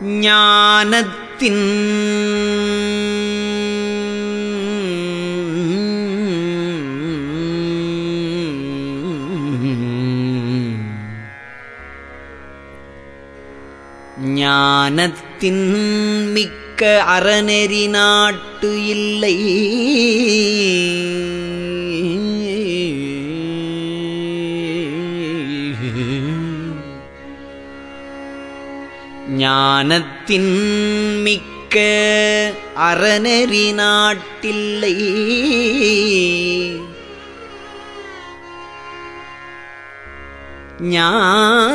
ஞானத்தின் ஞானத்தின் மிக்க அறநெறி நாட்டு இல்லை. ஞானத்தின் மிக்க அறநெறி நாட்டில்லை. ஞானத்தின்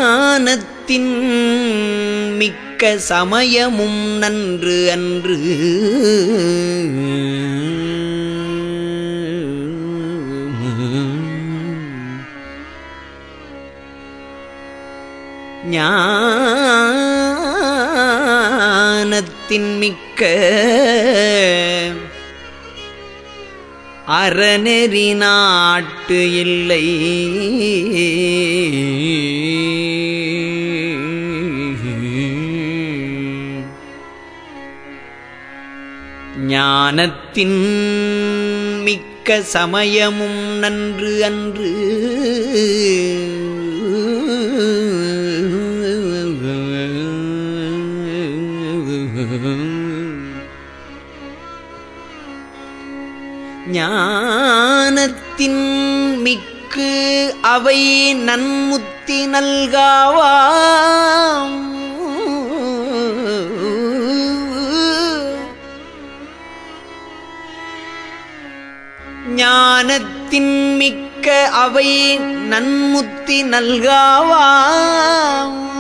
மிக்க சமயமும் நன்று அன்று. ஞான ஞானத்தின் மிக்க அறநெறி நாட்டு இல்லை. ஞானத்தின் மிக்க சமயமும் நன்று அன்று. ஞானத்தின் மிக்கு அவை நன்முத்தி நல்காவாம். ஞானத்தின் மிக்க அவை நன்முத்தி நல்காவாம்.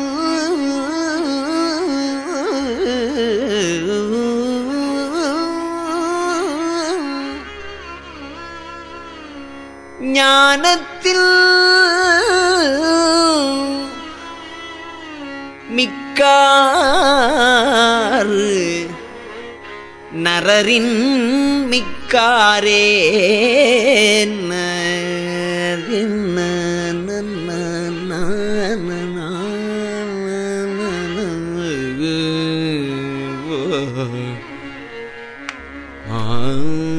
ஞானத்தில் மிக்காறு நரரின் மிக்காரே ஆ